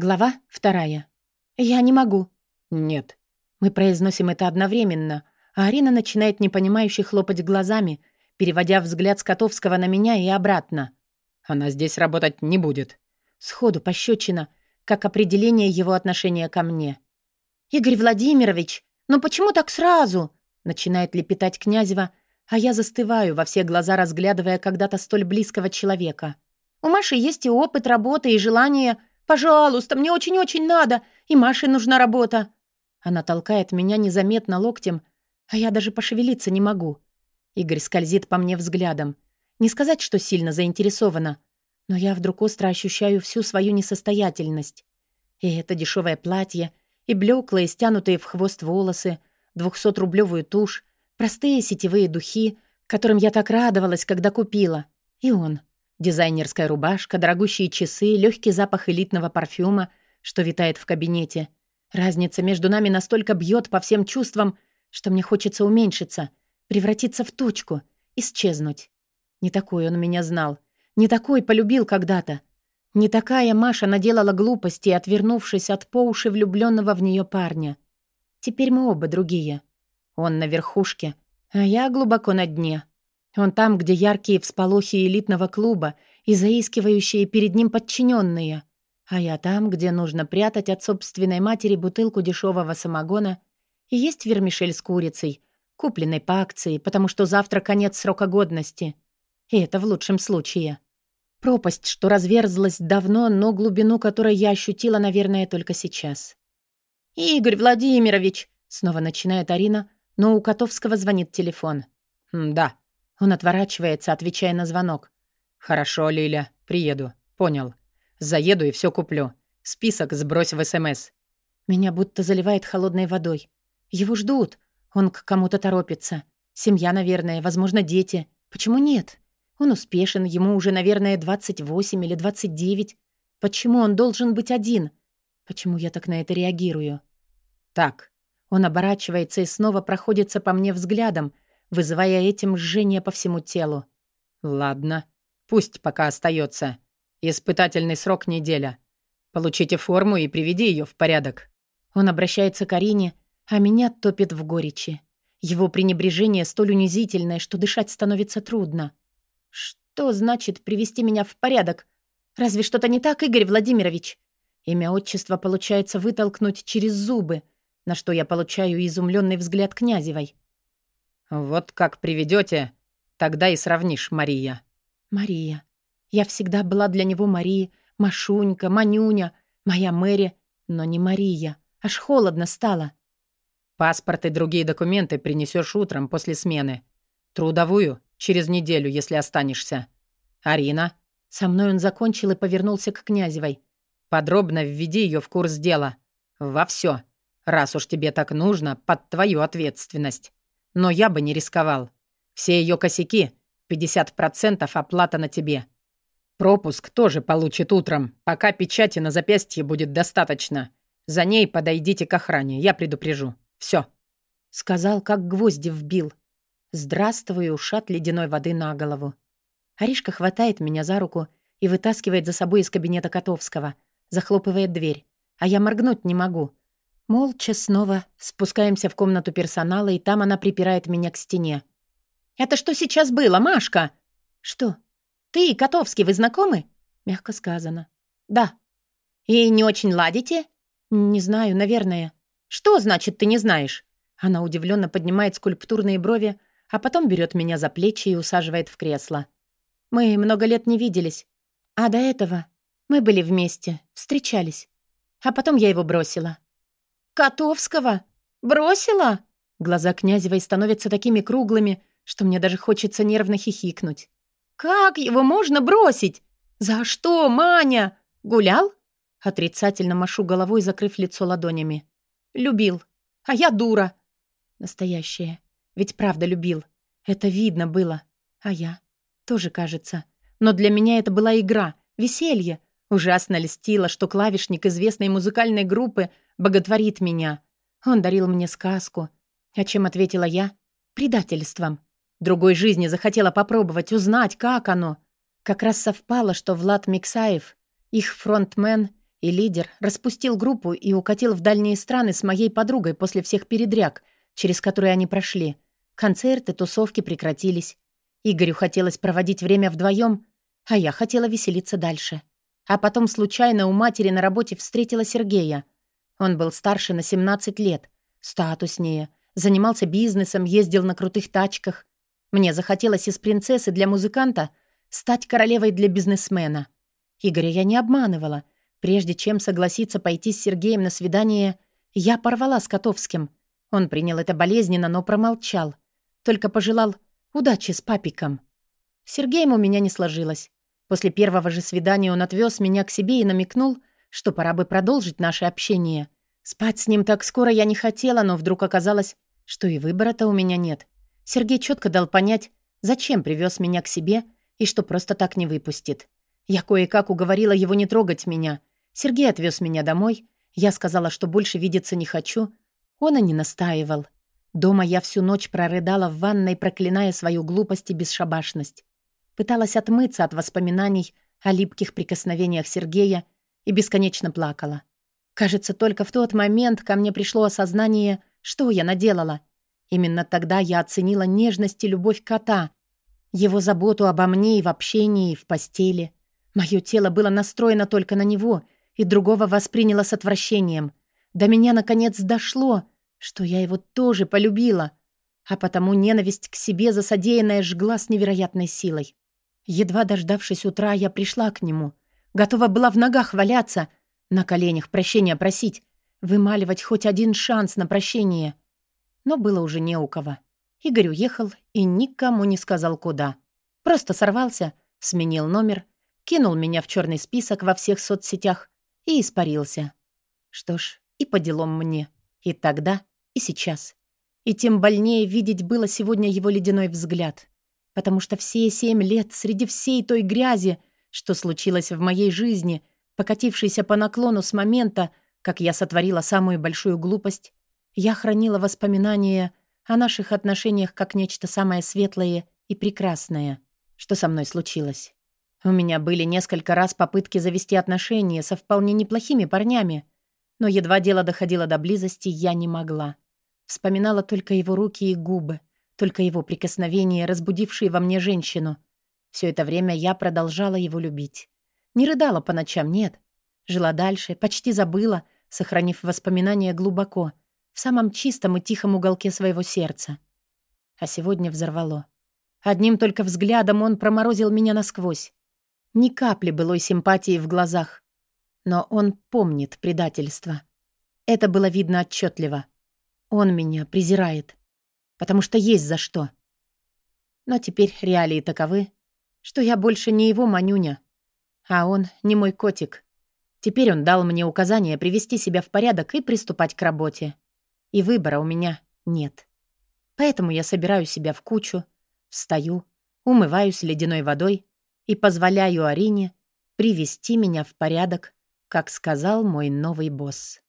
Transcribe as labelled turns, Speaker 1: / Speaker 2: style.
Speaker 1: Глава вторая. «Я не могу».
Speaker 2: «Нет».
Speaker 1: Мы произносим это одновременно, а Арина начинает непонимающе хлопать глазами, переводя взгляд с Котовского на меня и обратно.
Speaker 2: «Она здесь работать не будет».
Speaker 1: Сходу пощечина, как определение его отношения ко мне. «Игорь Владимирович, ну почему так сразу?» Начинает лепетать Князева, а я застываю во все глаза, разглядывая когда-то столь близкого человека. «У Маши есть и опыт работы, и желание. Пожалуйста, мне очень-очень надо, и Маше нужна работа». Она толкает меня незаметно локтем, а я даже пошевелиться не могу. Игорь скользит по мне взглядом. Не сказать, что сильно заинтересована, но я вдруг остро ощущаю всю свою несостоятельность. И это дешевое платье, и блеклые, стянутые в хвост волосы, двухсотрублевую тушь, простые сетевые духи, которым я так радовалась, когда купила. И он. Дизайнерская рубашка, дорогущие часы, легкий запах элитного парфюма, что витает в кабинете. Разница между нами настолько бьет по всем чувствам, что мне хочется уменьшиться, превратиться в точку, исчезнуть. Не такой он меня знал. Не такой полюбил когда-то. Не такая Маша наделала глупости, отвернувшись от по уши влюбленного в нее парня. Теперь мы оба другие. Он на верхушке, а я глубоко на дне. Он там, где яркие всполохи элитного клуба и заискивающие перед ним подчиненные. А я там, где нужно прятать от собственной матери бутылку дешевого самогона и есть вермишель с курицей, купленной по акции, потому что завтра конец срока годности. И это в лучшем случае. Пропасть, что разверзлась давно, но глубину которой я ощутила, наверное, только сейчас. «Игорь Владимирович!» — снова начинает Арина, но у Котовского звонит телефон.
Speaker 2: «Да».
Speaker 1: Он отворачивается, отвечая на звонок.
Speaker 2: «Хорошо, Лиля, приеду. Понял. Заеду и все куплю. Список сбрось в СМС».
Speaker 1: Меня будто заливает холодной водой. Его ждут. Он к кому-то торопится. Семья, наверное, возможно, дети. Почему нет? Он успешен, ему уже, наверное, 28 или 29. Почему он должен быть один? Почему я так на это реагирую?
Speaker 2: Так.
Speaker 1: Он оборачивается и снова проходится по мне взглядом, вызывая этим жжение по всему телу.
Speaker 2: Ладно. Пусть пока остается. Испытательный срок неделя. Получите форму и приведи ее в порядок.
Speaker 1: Он обращается к Арине, а меня топит в горечи. Его пренебрежение столь унизительное, что дышать становится трудно. Что значит привести меня в порядок? Разве что-то не так, Игорь Владимирович? Имя отчества получается вытолкнуть через зубы, на что я получаю изумленный взгляд Князевой.
Speaker 2: «Вот как приведете, тогда и сравнишь, Мария».
Speaker 1: «Мария. Я всегда была для него Мария, Машунька, Манюня, моя Мэри, но не Мария. Аж холодно стало».
Speaker 2: «Паспорт и другие документы принесешь утром после смены. Трудовую Через неделю, если останешься. Арина?»
Speaker 1: Со мной он закончил и повернулся к Князевой.
Speaker 2: «Подробно введи ее в курс дела. Во все. Раз уж тебе так нужно, под твою ответственность. Но я бы не рисковал. Все ее косяки — 50% оплата на тебе. Пропуск тоже получит утром, пока печати на запястье будет достаточно. За ней подойдите к охране, я предупрежу. Все.
Speaker 1: Сказал, как гвозди вбил. Здравствуй, ушат ледяной воды на голову. Аришка хватает меня за руку и вытаскивает за собой из кабинета Котовского, захлопывает дверь, а я моргнуть не могу. Молча снова спускаемся в комнату персонала, и там она припирает меня к стене. «Это что сейчас было, Машка?» «Что? Ты и Котовский, вы знакомы?» Мягко сказано. «Да». «И не очень ладите?» «Не знаю, наверное». «Что значит, ты не знаешь?» Она удивленно поднимает скульптурные брови, а потом берет меня за плечи и усаживает в кресло. Мы много лет не виделись. А до этого мы были вместе, встречались. А потом я его бросила. «Котовского? Бросила?» Глаза Князевой становятся такими круглыми, что мне даже хочется нервно хихикнуть. «Как его можно бросить? За что, Маня? Гулял?» Отрицательно машу головой, закрыв лицо ладонями. «Любил. А я дура». Настоящая. Ведь правда любил. Это видно было. А я? Тоже кажется. Но для меня это была игра, веселье. Ужасно льстило, что клавишник известной музыкальной группы боготворит меня. Он дарил мне сказку. А чем ответила я? Предательством. Другой жизни захотела попробовать, узнать, как оно. Как раз совпало, что Влад Миксаев, их фронтмен, И лидер распустил группу и укатил в дальние страны с моей подругой после всех передряг, через которые они прошли. Концерты, тусовки прекратились. Игорю хотелось проводить время вдвоем, а я хотела веселиться дальше. А потом случайно у матери на работе встретила Сергея. Он был старше на 17 лет, статуснее, занимался бизнесом, ездил на крутых тачках. Мне захотелось из принцессы для музыканта стать королевой для бизнесмена. Игоря я не обманывала. Прежде чем согласиться пойти с Сергеем на свидание, я порвала с Котовским. Он принял это болезненно, но промолчал. Только пожелал удачи с папиком. С Сергеем у меня не сложилось. После первого же свидания он отвез меня к себе и намекнул, что пора бы продолжить наше общение. Спать с ним так скоро я не хотела, но вдруг оказалось, что и выбора-то у меня нет. Сергей четко дал понять, зачем привез меня к себе и что просто так не выпустит. Я кое-как уговорила его не трогать меня. Сергей отвез меня домой. Я сказала, что больше видеться не хочу. Он и не настаивал. Дома я всю ночь прорыдала в ванной, проклиная свою глупость и бесшабашность. Пыталась отмыться от воспоминаний о липких прикосновениях Сергея и бесконечно плакала. Кажется, только в тот момент ко мне пришло осознание, что я наделала. Именно тогда я оценила нежность и любовь кота, его заботу обо мне и в общении, и в постели. Мое тело было настроено только на него, и другого восприняло с отвращением. До меня, наконец, дошло, что я его тоже полюбила, а потому ненависть к себе за содеянное жгла с невероятной силой. Едва дождавшись утра, я пришла к нему. Готова была в ногах валяться, на коленях прощения просить, вымаливать хоть один шанс на прощение. Но было уже не у кого. Игорь уехал и никому не сказал, куда. Просто сорвался, сменил номер, кинул меня в черный список во всех соцсетях и испарился. Что ж, и по делам мне. И тогда, и сейчас. И тем больнее видеть было сегодня его ледяной взгляд потому что все семь лет среди всей той грязи, что случилось в моей жизни, покатившейся по наклону с момента, как я сотворила самую большую глупость, я хранила воспоминания о наших отношениях как нечто самое светлое и прекрасное, что со мной случилось. У меня были несколько раз попытки завести отношения со вполне неплохими парнями, но едва дело доходило до близости, я не могла. Вспоминала только его руки и губы, только его прикосновения, разбудившие во мне женщину. Все это время я продолжала его любить. Не рыдала по ночам, нет. Жила дальше, почти забыла, сохранив воспоминания глубоко, в самом чистом и тихом уголке своего сердца. А сегодня взорвало. Одним только взглядом он проморозил меня насквозь. Ни капли былой симпатии в глазах. Но он помнит предательство. Это было видно отчетливо. Он меня презирает потому что есть за что. Но теперь реалии таковы, что я больше не его манюня, а он не мой котик. Теперь он дал мне указание привести себя в порядок и приступать к работе. И выбора у меня нет. Поэтому я собираю себя в кучу, встаю, умываюсь ледяной водой и позволяю Арине привести меня в порядок, как сказал мой новый босс.